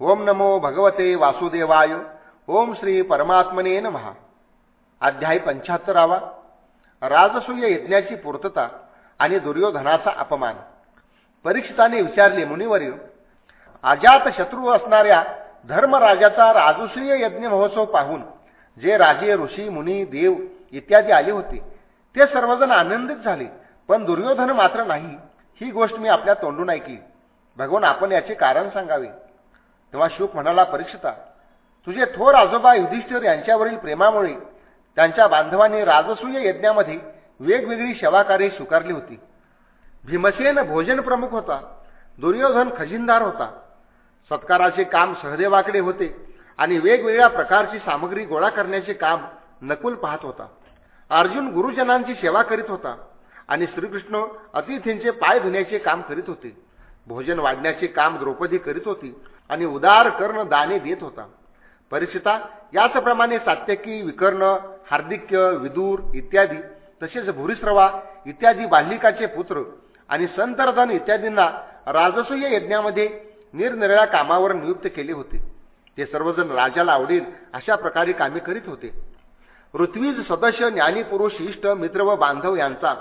ओम नमो भगवते वासुदेवाय. ओम श्री परमात्मने महा अध्याय पंच्याहत्तरावा. राजसूय यज्ञाची पूर्तता आणि दुर्योधनाचा अपमान. परीक्षिताने विचारले मुनिवर्य अजात शत्रू असणाऱ्या धर्मराजाचा राजसूय यज्ञ महोत्सव पाहून जे राजे ऋषी मुनी देव इत्यादी आले होते ते सर्वजण आनंदित झाले. पण दुर्योधन मात्र नाही. ही गोष्ट मी आपल्या तोंडून ऐकली भगवान आपण याचे कारण सांगावे. तेव्हा शुक म्हणाला परीक्षिता तुझे थोर आजोबा युधिष्ठिर यांच्यावरील प्रेमामुळे त्यांच्या बांधवांनी राजसूय यज्ञामध्ये वेगवेगळी सेवाकार्ये स्वीकारली होती. भीमसेन भोजन प्रमुख होता दुर्योधन खजिनदार होता. सत्काराचे काम सहदेवाकडे होते आणि वेगवेगळ्या प्रकारची सामग्री गोळा करण्याचे काम नकुल पाहत होता. अर्जुन गुरुजनांची सेवा करीत होता आणि श्रीकृष्ण अतिथींचे पाय धुण्याचे काम करीत होते. भोजन वाढण्याचे काम द्रौपदी करीत होती. आणि उदार कर्ण दाने देत होता. परिचिता याचप्रमाणे सात्यकी विकर्ण हार्दिक्य विदूर इत्यादी तसेच भूरिश्रवा इत्यादी बाल्लिकाचे पुत्र आणि संतर्धन इत्यादींना राजसूय यज्ञामध्ये निरनिराळ्या कामावर नियुक्त केले होते. ते सर्वजण राजाला आवडेल अशा प्रकारे कामे करीत होते. ऋत्वीज सदस्य ज्ञानीपुरुष इष्ट मित्र व बांधव यांचा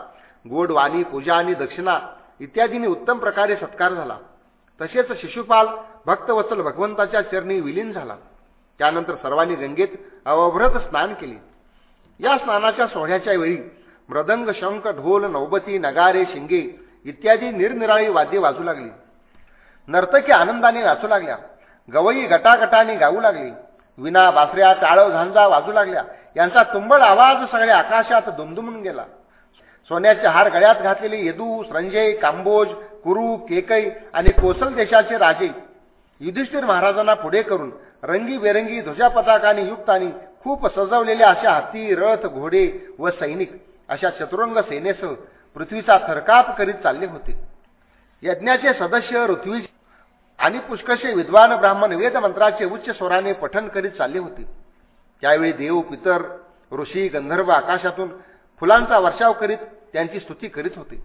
गोडवाणी पूजा आणि दक्षिणा इत्यादींनी उत्तम प्रकारे सत्कार झाला. तसेच शिशुपाल भक्तवत्सल भगवंताच्या चरणी विलीन झाला. त्यानंतर सर्वांनी गंगेत अवभ्रत स्नान केले. या स्नानाच्या सोहळ्याच्या वेळी मृदंग शंख ढोल नौबती नगारे शिंगे इत्यादी निरनिराळी वाद्ये वाजू लागली. नर्तकी आनंदाने नाचू लागल्या. गवई गटागटाने गाऊ लागली. विना बासऱ्या टाळव झांजा वाजू लागल्या. यांचा तुंबळ आवाज सगळ्या आकाशात दुमदुमून गेला. सोन्याचे हार गळ्यात घातलेले येदू संजय कांबोज कुरु केकई आणि कोसल देशाचे राजे युधिष्ठिर महाराजांना पुढे करून रंगीबेरंगी ध्वजापताकाने युक्त आणि खूप सजवलेल्या अशा हत्ती रथ घोडे व सैनिक अशा चतुरंग सेनेसह पृथ्वीचा थरकाप करीत चालले होते. यज्ञाचे सदस्य ऋत्विज आणि पुष्कशे विद्वान ब्राह्मण वेद मंत्राचे उच्च स्वराने पठन करीत चालले होते. त्यावेळी देव पितर ऋषी गंधर्व आकाशातून फुलांचा वर्षाव करीत त्यांची स्तुती करीत होते.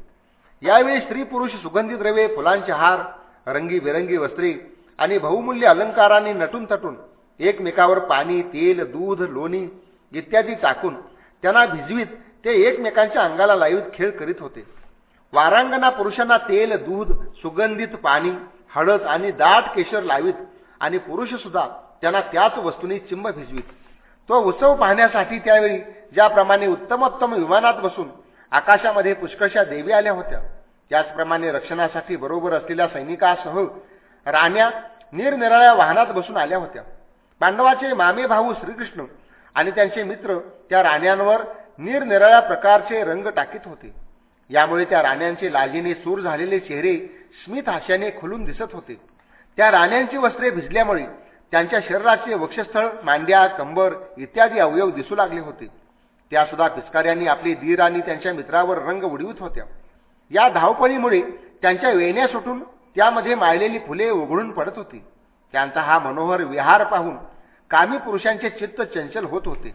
यावेळी स्त्री पुरुष सुगंधी द्रव्ये फुलांचे हार रंगीबेरंगी वस्त्रे आणि बहुमूल्य अलंकारांनी नटून तटून एकमेकावर पाणी तेल दूध लोणी इत्यादी टाकून त्यांना भिजवीत ते एकमेकांच्या अंगाला लाईत खेळ करीत होते. वारांगणा पुरुषांना तेल दूध सुगंधित पाणी हळद आणि दाट केशर लावीत आणि पुरुषसुद्धा त्यांना त्याच वस्तूंनी चिंब भिजवीत. तो उत्सव पाहण्यासाठी त्यावेळी ज्याप्रमाणे उत्तमोत्तम विमानात बसून आकाशामध्ये पुष्कळशा देवी आल्या होत्या त्याचप्रमाणे रक्षणासाठी बरोबर असलेल्या सैनिकासह राण्या निरनिराळ्या वाहनात बसून आल्या होत्या. पांडवाचे मामे भाऊ श्रीकृष्ण आणि त्यांचे मित्र त्या राण्यांवर निरनिराळ्या प्रकारचे रंग टाकीत होते. यामुळे त्या राण्यांचे लाजीने सूर झालेले चेहरे स्मित हास्याने खुलून दिसत होते. त्या राण्यांची वस्त्रे भिजल्यामुळे त्यांच्या शरीराचे वक्षस्थळ मांड्या कंबर इत्यादी अवयव दिसू लागले होते. त्यासुद्धा पिचकाऱ्यांनी आपली दीर आणि त्यांच्या मित्रावर रंग उडवित होत्या. या धावपळीमुळे त्यांच्या वेण्या सुटून त्यामध्ये माळलेली फुले उघडून पडत होती. त्यांचा हा मनोहर विहार पाहून कामी पुरुषांचे चित्त चंचल होत होते.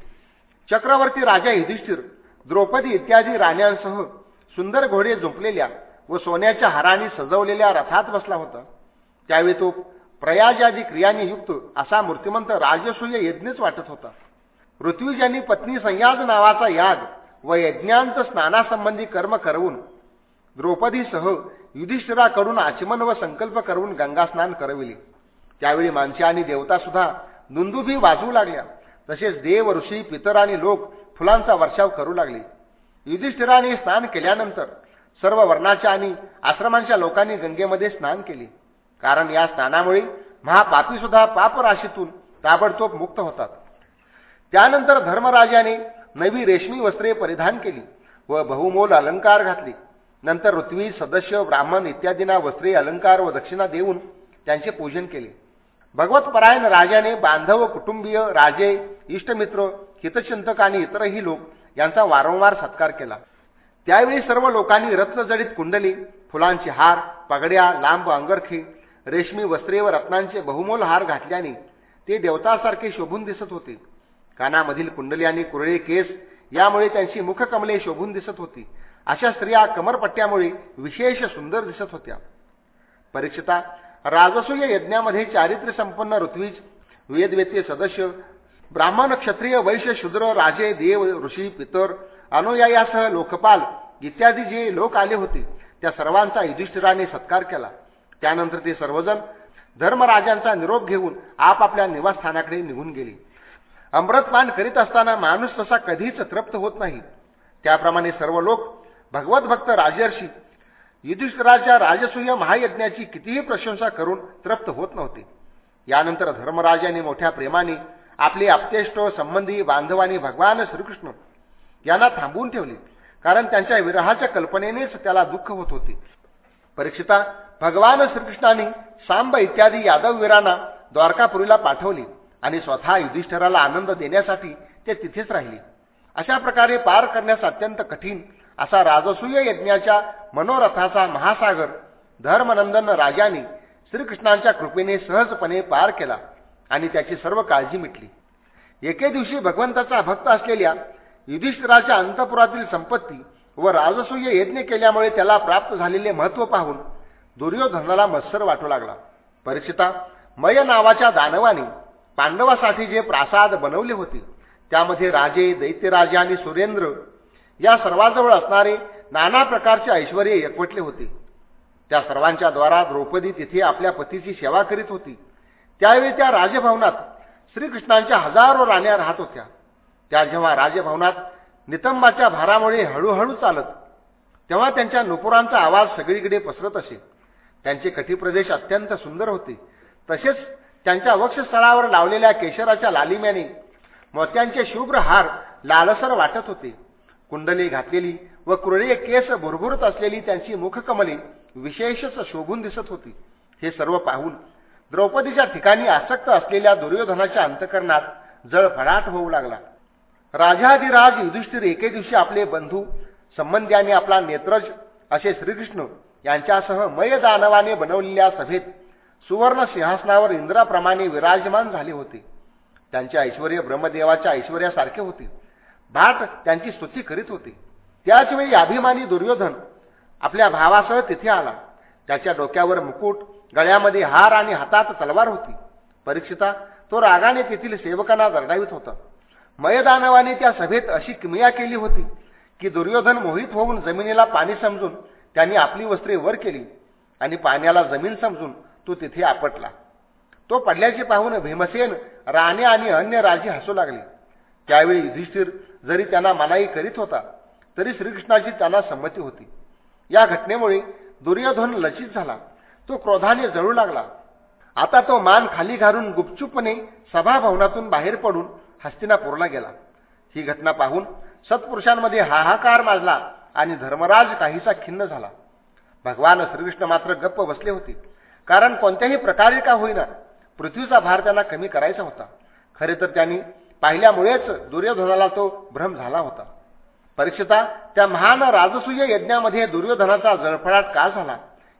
चक्रवर्ती राजा युधिष्ठिर द्रौपदी इत्यादी राण्यांसह सुंदर घोडे झोपलेल्या व सोन्याच्या हाराने सजवलेल्या रथात बसला होता. त्यावेळी तो प्रयाजादी क्रियांनी युक्त असा मूर्तिमंत राजसूय यज्ञच वाटत होता. ऋत्विजांनी पत्नी संयाज नावाचा याग व यज्ञांत स्नानासंबंधी कर्म करवून द्रौपदीसह युधिष्ठिराकडून आचमन व संकल्प करून गंगास्नान करविले. त्यावेळी माणसे आणि देवता सुद्धा दुंदुभी वाजवू लागल्या. तसेच देव ऋषी पितर आणि लोक फुलांचा वर्षाव करू लागले. युधिष्ठिराने स्नान केल्यानंतर सर्व वर्णाच्या आणि आश्रमांच्या लोकांनी गंगेमध्ये स्नान केले. कारण या स्नानामुळे महापापी सुद्धा पापराशीतून ताबडतोब मुक्त होतात. त्यानंतर धर्मराजाने नवी रेशमी वस्त्रे परिधान केली व बहुमोल अलंकार घातले. नंतर ऋत्वी सदस्य ब्राह्मण इत्यादींना वस्त्रे अलंकार व दक्षिणा देऊन त्यांचे पूजन केले. भगवतपरायण राजाने बांधव कुटुंबीय राजे इष्टमित्र हितचिंतक आणि इतरही लोक यांचा वारंवार सत्कार केला. त्यावेळी सर्व लोकांनी रत्नजडित कुंडली फुलांचे हार पगड्या लांब अंगरखे रेशमी वस्त्रे व रत्नांचे बहुमोल हार घातल्याने ते देवतासारखे शोभून दिसत होते. कानामधील कुंडली आणि कुरळे केस यामुळे त्यांची मुखकमले शोभून दिसत होती. अशा स्त्रिया कमरपट्ट्यामुळे विशेष सुंदर दिसत होत्या. परीक्षिता राजसूय यज्ञामध्ये चारित्र्य संपन्न ऋत्वीज वेदवेते सदस्य ब्राह्मण क्षत्रिय वैश्य शूद्र राजे देव ऋषी पितर अनुयायासह लोकपाल इत्यादी जे लोक आले होते त्या सर्वांचा युधिष्ठिराने सत्कार केला. त्यानंतर ते सर्वजण धर्मराजांचा निरोप घेऊन आपापल्या निवासस्थानाकडे निघून गेले. अमृतपान करीत असताना माणूस तसा कधीच तृप्त होत नाही. त्याप्रमाणे सर्व लोक भगवतभक्त राजर्षी युधिष्ठिराच्या राजसूय महायज्ञाची कितीही प्रशंसा करून तृप्त होत नव्हते. यानंतर धर्मराजाने मोठ्या प्रेमाने आपले आपतेष्ट संबंधी बांधवानी भगवान श्रीकृष्ण यांना थांबवून ठेवले कारण त्यांच्या विरहाच्या कल्पनेनेच त्याला दुःख होत होते. परीक्षिता भगवान श्रीकृष्णाने सांब इत्यादी यादववीरांना द्वारकापुरीला पाठवले आणि स्वतः युधिष्ठराला आनंद देण्यासाठी ते तिथेच राहिले. अशा प्रकारे पार करण्यास अत्यंत कठीण असा राजसूय यज्ञाच्या मनोरथाचा महासागर धर्मनंदन राजाने श्रीकृष्णांच्या कृपेने सहजपणे पार केला आणि त्याची सर्व काळजी मिटली. एके दिवशी भगवंताचा भक्त असलेल्या युधिष्ठिराच्या अंतपुरातील संपत्ती व राजसूय यज्ञ केल्यामुळे त्याला प्राप्त झालेले महत्त्व पाहून दुर्योधनाला मत्सर वाटू लागला. परीक्षिता मय नावाच्या दानवाने पांडवासाठी जे प्रासाद बनवले होते त्यामध्ये राजे दैत्यराजे आणि सुरेंद्र या सर्वांजवळ असणारे नाना प्रकारचे ऐश्वर एकवटले होते. त्या सर्वांच्या द्वारा द्रौपदी तिथे आपल्या पतीची सेवा करीत होती. त्यावेळी त्या राजभवनात श्रीकृष्णांच्या हजारो राण्या राहत होत्या. त्या जेव्हा राजभवनात नितंबाच्या भारामुळे हळूहळू चालत. तेव्हा त्यांच्या नुपुरांचा आवाज सगळीकडे पसरत असे. त्यांचे कटिप्रदेश अत्यंत सुंदर होते. तसेच त्यांच्या वक्षस्थळावर लावलेल्या केशराच्या लालिम्याने मोत्यांचे शुभ्र हार लालसर वाटत होते. कुंडली घातलेली व कुरळे केस भुरभुरत असलेली त्यांची मुखकमले विशेषच शोभून दिसत होती. हे सर्व पाहून द्रौपदीच्या ठिकाणी आसक्त असलेल्या दुर्योधनाच्या अंतकरणात जळफडाट होऊ लागला. राजाधिराज युधिष्ठिर एके दिवशी आपले बंधू संबंधी आपला नेत्रज असे श्रीकृष्ण यांच्यासह मय दानवाने बनवलेल्या सभेत सुवर्ण सिंहासनावर इंद्राप्रमाणे विराजमान झाले होते. त्यांचे ऐश्वर ब्रह्मदेवाच्या ऐश्वर्यासारखे होते. भाट त्यांची स्तुती करीत होते. त्याचवेळी अभिमानी दुर्योधन आपल्या भावासह तिथे आला. त्याच्या डोक्यावर मुकुट गळ्यामध्ये हार आणि हातात तलवार होती. परीक्षिता तो रागाने तेथील सेवकांना दरडावीत होता. मयदानवाने त्या सभेत अशी किमया केली होती की दुर्योधन मोहित होऊन जमिनीला पाणी समजून त्यांनी आपली वस्त्रे वर केली आणि पाण्याला जमीन समजून तो तिथे आपटला. तो पडल्याचे पाहून भीमसेन राणे आणि अन्य राजे हसू लागले. त्यावेळी युधिष्ठिर जरी त्यांना मनाई करीत होता तरी श्रीकृष्णाची त्यांना संमती होती. या घटनेमुळे दुर्योधन लचित झाला. तो क्रोधाने जळू लागला. आता तो मान खाली घालून गुपचूपणे सभाभवनातून बाहेर पडून हस्तिनापूरला गेला. ही घटना पाहून सत्पुरुषांमध्ये हाहाकार माजला आणि धर्मराज काहीसा खिन्न झाला. भगवान श्रीकृष्ण मात्र गप्प बसले होते. कारण कोणत्याही प्रकारे का होईना पृथ्वीचा भार त्यांना कमी करायचा होता. खरे तर त्यांनी पाहिल्यामुळेच दुर्योधनाला तो भ्रम झाला होता. परीक्षिता त्या महान राजसूय यज्ञामध्ये दुर्योधनाचा जळफळाट का झाला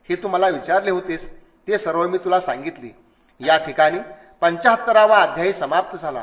हे तू मला विचारले होतेस ते सर्व मी तुला सांगितले. या ठिकाणी पंचाहत्तरावा अध्यायी समाप्त झाला.